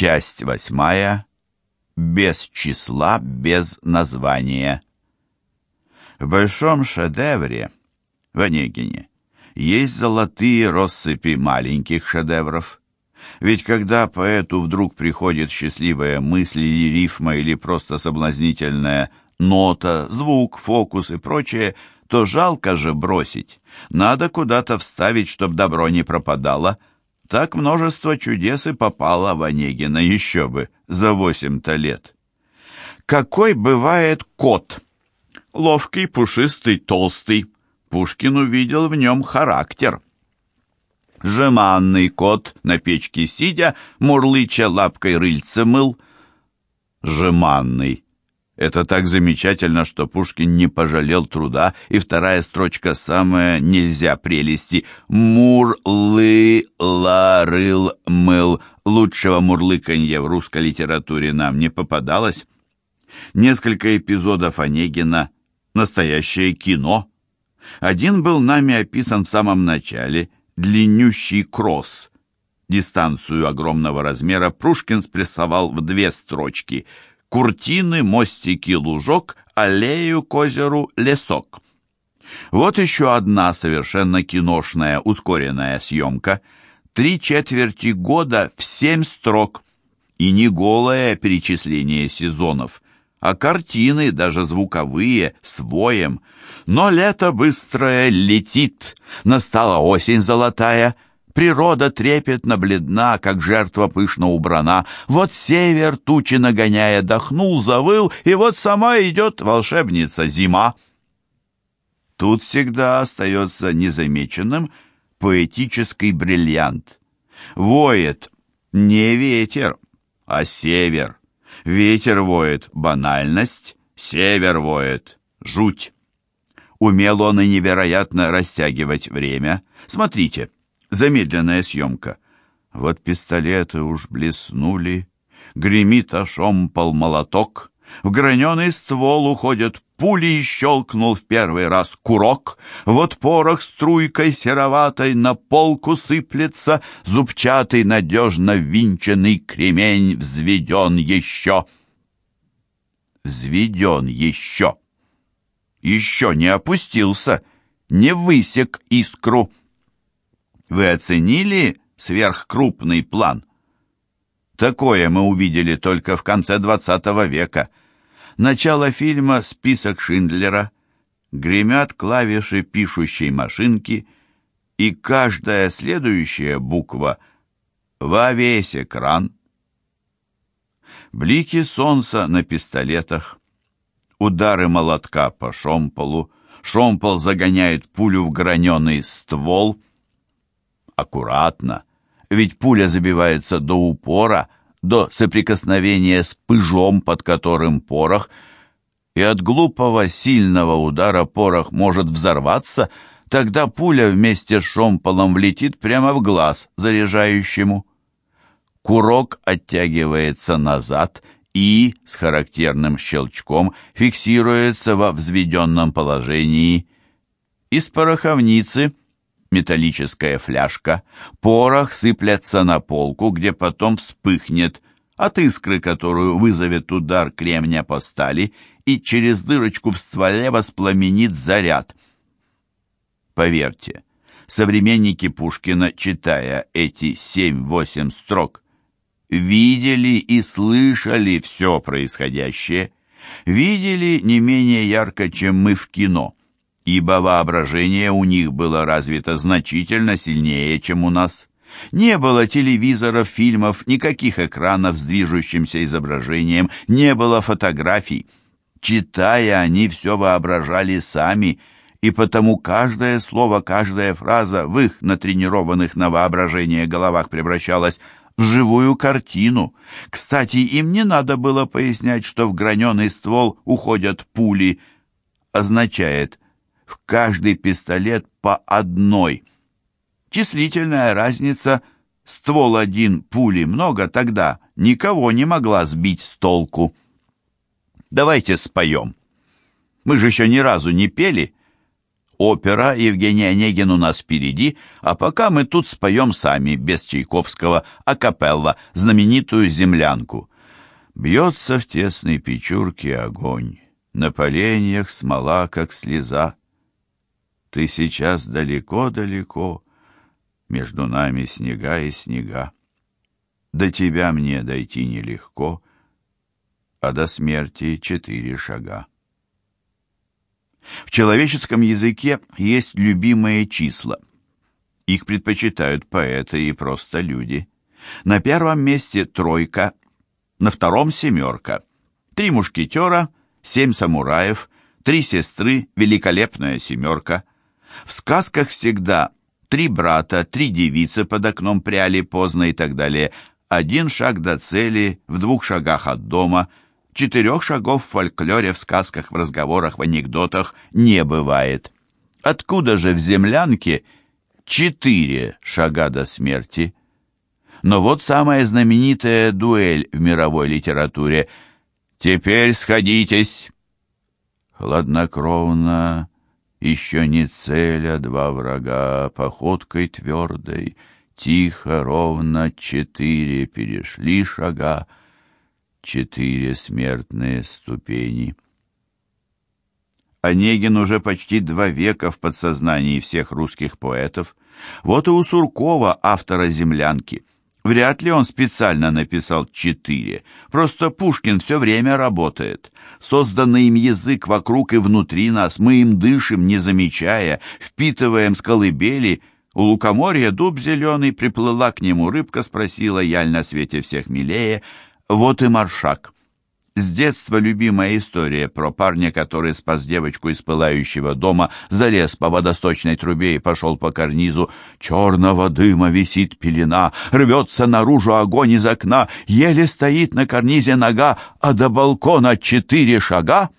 Часть восьмая. Без числа, без названия. В большом шедевре, в Онегине, есть золотые россыпи маленьких шедевров. Ведь когда поэту вдруг приходит счастливая мысль или рифма, или просто соблазнительная нота, звук, фокус и прочее, то жалко же бросить. Надо куда-то вставить, чтоб добро не пропадало. Так множество чудес и попало в Онегина, еще бы, за восемь-то лет. Какой бывает кот? Ловкий, пушистый, толстый. Пушкин увидел в нем характер. Жеманный кот, на печке сидя, мурлыча лапкой рыльце мыл. Жеманный. Это так замечательно, что Пушкин не пожалел труда, и вторая строчка самая нельзя прелести. Мур-лы-ла-рыл-мыл. Лучшего мурлыканья в русской литературе нам не попадалось. Несколько эпизодов Онегина — настоящее кино. Один был нами описан в самом начале — длиннющий кросс. Дистанцию огромного размера Пушкин спрессовал в две строчки — куртины, мостики, лужок, аллею к озеру, лесок. Вот еще одна совершенно киношная ускоренная съемка. Три четверти года в семь строк. И не голое перечисление сезонов, а картины, даже звуковые, с воем. Но лето быстрое летит, настала осень золотая — Природа трепетно бледна, как жертва пышно убрана. Вот север, тучи нагоняя, дохнул, завыл, и вот сама идет волшебница зима. Тут всегда остается незамеченным поэтический бриллиант. Воет не ветер, а север. Ветер воет банальность, север воет жуть. Умел он и невероятно растягивать время. Смотрите, Замедленная съемка. Вот пистолеты уж блеснули, Гремит ошомпал молоток, В граненый ствол уходят пули И щелкнул в первый раз курок. Вот порох струйкой сероватой На полку сыплется, Зубчатый, надежно винченный Кремень взведен еще. Взведен еще. Еще не опустился, Не высек искру. Вы оценили сверхкрупный план? Такое мы увидели только в конце XX века. Начало фильма «Список Шиндлера», гремят клавиши пишущей машинки, и каждая следующая буква во весь экран. Блики солнца на пистолетах, удары молотка по шомполу, шомпол загоняет пулю в граненый ствол — аккуратно, ведь пуля забивается до упора, до соприкосновения с пыжом, под которым порох, и от глупого сильного удара порох может взорваться, тогда пуля вместе с шомполом влетит прямо в глаз заряжающему. Курок оттягивается назад и, с характерным щелчком, фиксируется во взведенном положении. Из пороховницы – металлическая фляжка, порох сыплется на полку, где потом вспыхнет от искры, которую вызовет удар кремня по стали, и через дырочку в стволе воспламенит заряд. Поверьте, современники Пушкина, читая эти семь-восемь строк, видели и слышали все происходящее, видели не менее ярко, чем мы в кино ибо воображение у них было развито значительно сильнее, чем у нас. Не было телевизоров, фильмов, никаких экранов с движущимся изображением, не было фотографий. Читая, они все воображали сами, и потому каждое слово, каждая фраза в их натренированных на воображение головах превращалась в живую картину. Кстати, им не надо было пояснять, что в граненый ствол уходят пули. Означает – в каждый пистолет по одной. Числительная разница ствол один, пули много, тогда никого не могла сбить с толку. Давайте споем. Мы же еще ни разу не пели. опера, Евгений Онегин у нас впереди, а пока мы тут споем сами, без Чайковского, акапелла, знаменитую «Землянку». Бьется в тесной печурке огонь, на поленьях смола, как слеза. Ты сейчас далеко-далеко, между нами снега и снега. До тебя мне дойти нелегко, а до смерти четыре шага. В человеческом языке есть любимые числа. Их предпочитают поэты и просто люди. На первом месте тройка, на втором семерка. Три мушкетера, семь самураев, три сестры, великолепная семерка. В сказках всегда три брата, три девицы под окном пряли поздно и так далее. Один шаг до цели, в двух шагах от дома – Четырех шагов в фольклоре, в сказках, в разговорах, в анекдотах не бывает. Откуда же в землянке четыре шага до смерти? Но вот самая знаменитая дуэль в мировой литературе. «Теперь сходитесь!» Хладнокровно, еще не целя два врага, походкой твердой, тихо, ровно четыре перешли шага, четыре смертные ступени. Онегин уже почти два века в подсознании всех русских поэтов. Вот и у Суркова, автора «Землянки». Вряд ли он специально написал четыре. Просто Пушкин все время работает. Созданный им язык вокруг и внутри нас, мы им дышим, не замечая, впитываем с колыбели. У лукоморья дуб зеленый, приплыла к нему рыбка, спросила, яль на свете всех милее — вот и маршак. С детства любимая история про парня, который спас девочку из пылающего дома, залез по водосточной трубе и пошел по карнизу. Черного дыма висит пелена, рвется наружу огонь из окна, еле стоит на карнизе нога, а до балкона четыре шага —